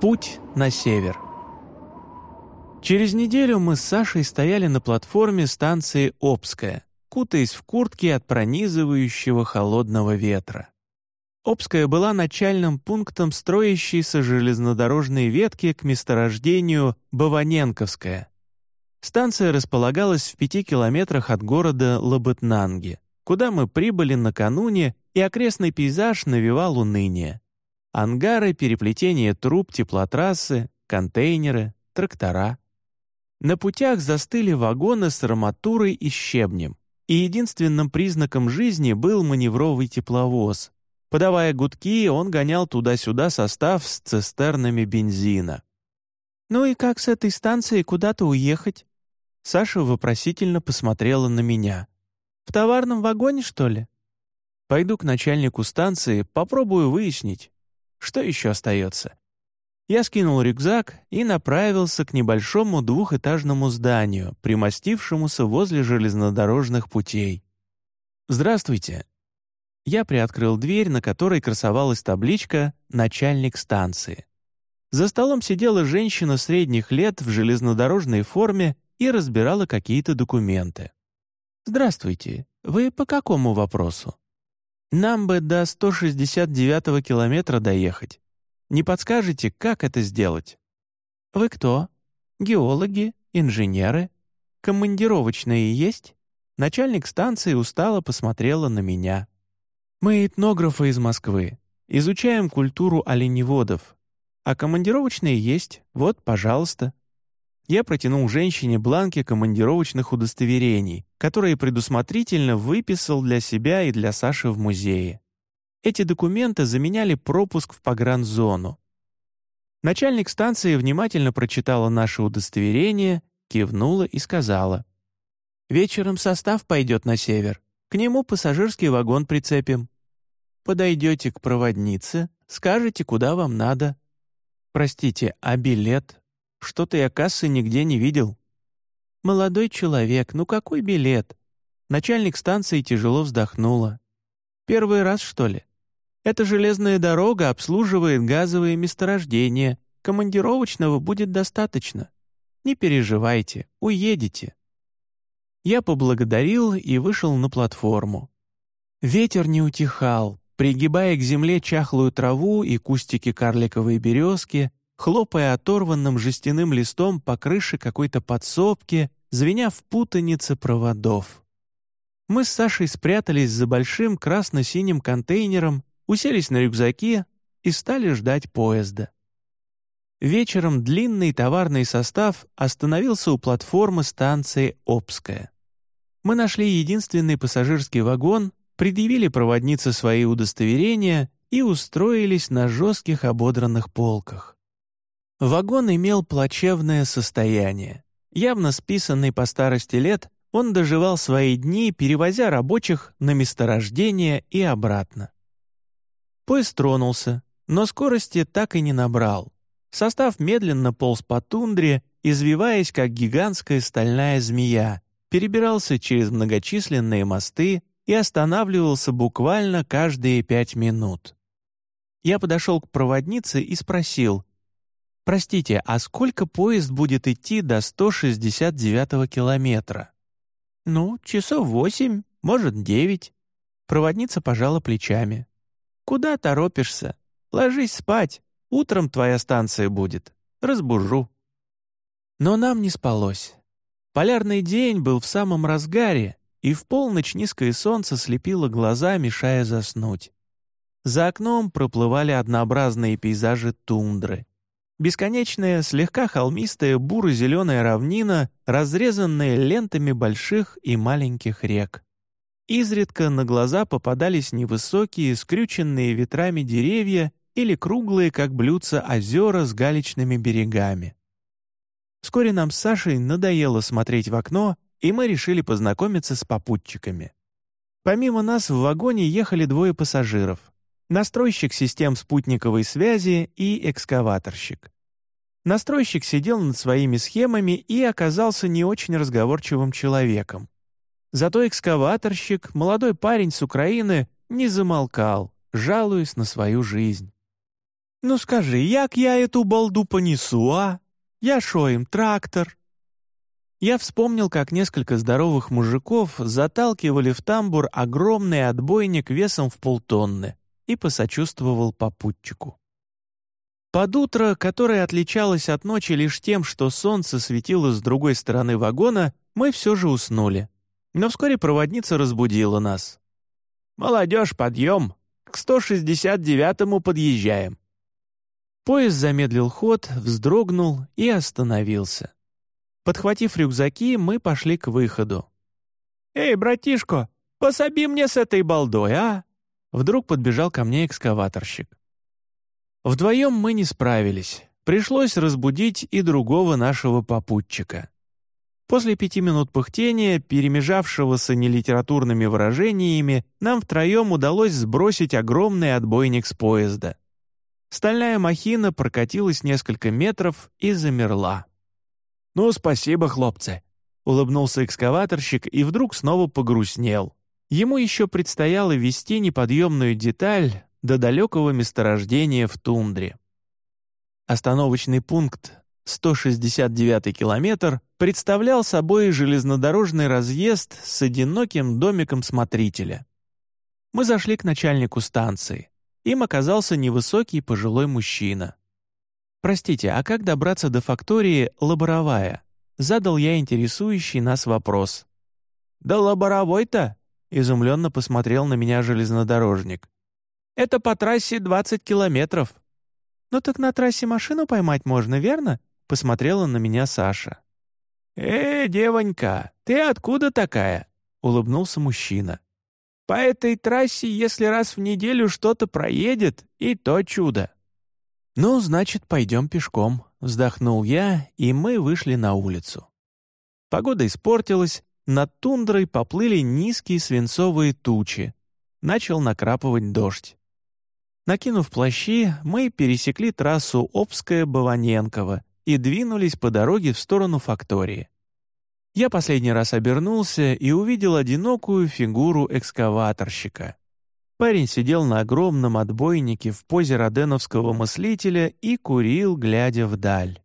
Путь на север. Через неделю мы с Сашей стояли на платформе станции Обская, кутаясь в куртки от пронизывающего холодного ветра. Обская была начальным пунктом строящейся железнодорожной ветки к месторождению Баваненковская. Станция располагалась в пяти километрах от города Лабытнанги, куда мы прибыли накануне, и окрестный пейзаж навевал уныние. Ангары, переплетение труб, теплотрассы, контейнеры, трактора. На путях застыли вагоны с арматурой и щебнем, и единственным признаком жизни был маневровый тепловоз. Подавая гудки, он гонял туда-сюда состав с цистернами бензина. «Ну и как с этой станции куда-то уехать?» Саша вопросительно посмотрела на меня. «В товарном вагоне, что ли?» «Пойду к начальнику станции, попробую выяснить, что еще остается? Я скинул рюкзак и направился к небольшому двухэтажному зданию, примостившемуся возле железнодорожных путей. «Здравствуйте». Я приоткрыл дверь, на которой красовалась табличка «Начальник станции». За столом сидела женщина средних лет в железнодорожной форме и разбирала какие-то документы. «Здравствуйте. Вы по какому вопросу?» Нам бы до 169-го километра доехать. Не подскажете, как это сделать? Вы кто? Геологи, инженеры? Командировочные есть? Начальник станции устало посмотрела на меня. Мы этнографы из Москвы. Изучаем культуру оленеводов. А командировочные есть, вот, пожалуйста. Я протянул женщине бланки командировочных удостоверений, которые предусмотрительно выписал для себя и для Саши в музее. Эти документы заменяли пропуск в погранзону. Начальник станции внимательно прочитала наше удостоверение, кивнула и сказала. «Вечером состав пойдет на север. К нему пассажирский вагон прицепим. Подойдете к проводнице, скажете, куда вам надо. Простите, а билет?» Что-то я кассы нигде не видел». «Молодой человек, ну какой билет?» Начальник станции тяжело вздохнула. «Первый раз, что ли? Эта железная дорога обслуживает газовые месторождения. Командировочного будет достаточно. Не переживайте, уедете». Я поблагодарил и вышел на платформу. Ветер не утихал, пригибая к земле чахлую траву и кустики карликовой березки, хлопая оторванным жестяным листом по крыше какой-то подсобки, звеня в путанице проводов. Мы с Сашей спрятались за большим красно-синим контейнером, уселись на рюкзаки и стали ждать поезда. Вечером длинный товарный состав остановился у платформы станции Обская. Мы нашли единственный пассажирский вагон, предъявили проводнице свои удостоверения и устроились на жестких ободранных полках. Вагон имел плачевное состояние. Явно списанный по старости лет, он доживал свои дни, перевозя рабочих на месторождение и обратно. Поезд тронулся, но скорости так и не набрал. Состав медленно полз по тундре, извиваясь, как гигантская стальная змея, перебирался через многочисленные мосты и останавливался буквально каждые пять минут. Я подошел к проводнице и спросил, «Простите, а сколько поезд будет идти до 169-го километра?» «Ну, часов восемь, может, девять». Проводница пожала плечами. «Куда торопишься? Ложись спать. Утром твоя станция будет. Разбужу». Но нам не спалось. Полярный день был в самом разгаре, и в полночь низкое солнце слепило глаза, мешая заснуть. За окном проплывали однообразные пейзажи тундры. Бесконечная, слегка холмистая буро-зеленая равнина, разрезанная лентами больших и маленьких рек. Изредка на глаза попадались невысокие, скрюченные ветрами деревья или круглые, как блюдца, озера с галечными берегами. Вскоре нам с Сашей надоело смотреть в окно, и мы решили познакомиться с попутчиками. Помимо нас в вагоне ехали двое пассажиров настройщик систем спутниковой связи и экскаваторщик. Настройщик сидел над своими схемами и оказался не очень разговорчивым человеком. Зато экскаваторщик, молодой парень с Украины, не замолкал, жалуясь на свою жизнь. «Ну скажи, як я эту балду понесу, а? Я шо им, трактор?» Я вспомнил, как несколько здоровых мужиков заталкивали в тамбур огромный отбойник весом в полтонны и посочувствовал попутчику. Под утро, которое отличалось от ночи лишь тем, что солнце светило с другой стороны вагона, мы все же уснули. Но вскоре проводница разбудила нас. «Молодежь, подъем! К 169-му подъезжаем!» Поезд замедлил ход, вздрогнул и остановился. Подхватив рюкзаки, мы пошли к выходу. «Эй, братишко, пособи мне с этой балдой, а?» Вдруг подбежал ко мне экскаваторщик. Вдвоем мы не справились. Пришлось разбудить и другого нашего попутчика. После пяти минут пыхтения, перемежавшегося нелитературными выражениями, нам втроем удалось сбросить огромный отбойник с поезда. Стальная махина прокатилась несколько метров и замерла. «Ну, спасибо, хлопцы!» — улыбнулся экскаваторщик и вдруг снова погрустнел. Ему еще предстояло вести неподъемную деталь до далекого месторождения в тундре. Остановочный пункт 169 километр представлял собой железнодорожный разъезд с одиноким домиком смотрителя. Мы зашли к начальнику станции. Им оказался невысокий пожилой мужчина. «Простите, а как добраться до фактории Лаборовая?» Задал я интересующий нас вопрос. «Да Лаборовой-то?» — изумленно посмотрел на меня железнодорожник. «Это по трассе 20 километров». «Ну так на трассе машину поймать можно, верно?» — посмотрела на меня Саша. «Э, девонька, ты откуда такая?» — улыбнулся мужчина. «По этой трассе, если раз в неделю что-то проедет, и то чудо. «Ну, значит, пойдем пешком», — вздохнул я, и мы вышли на улицу. Погода испортилась, над тундрой поплыли низкие свинцовые тучи. Начал накрапывать дождь. Накинув плащи, мы пересекли трассу Обская-Баваненково и двинулись по дороге в сторону фактории. Я последний раз обернулся и увидел одинокую фигуру экскаваторщика. Парень сидел на огромном отбойнике в позе роденовского мыслителя и курил, глядя вдаль.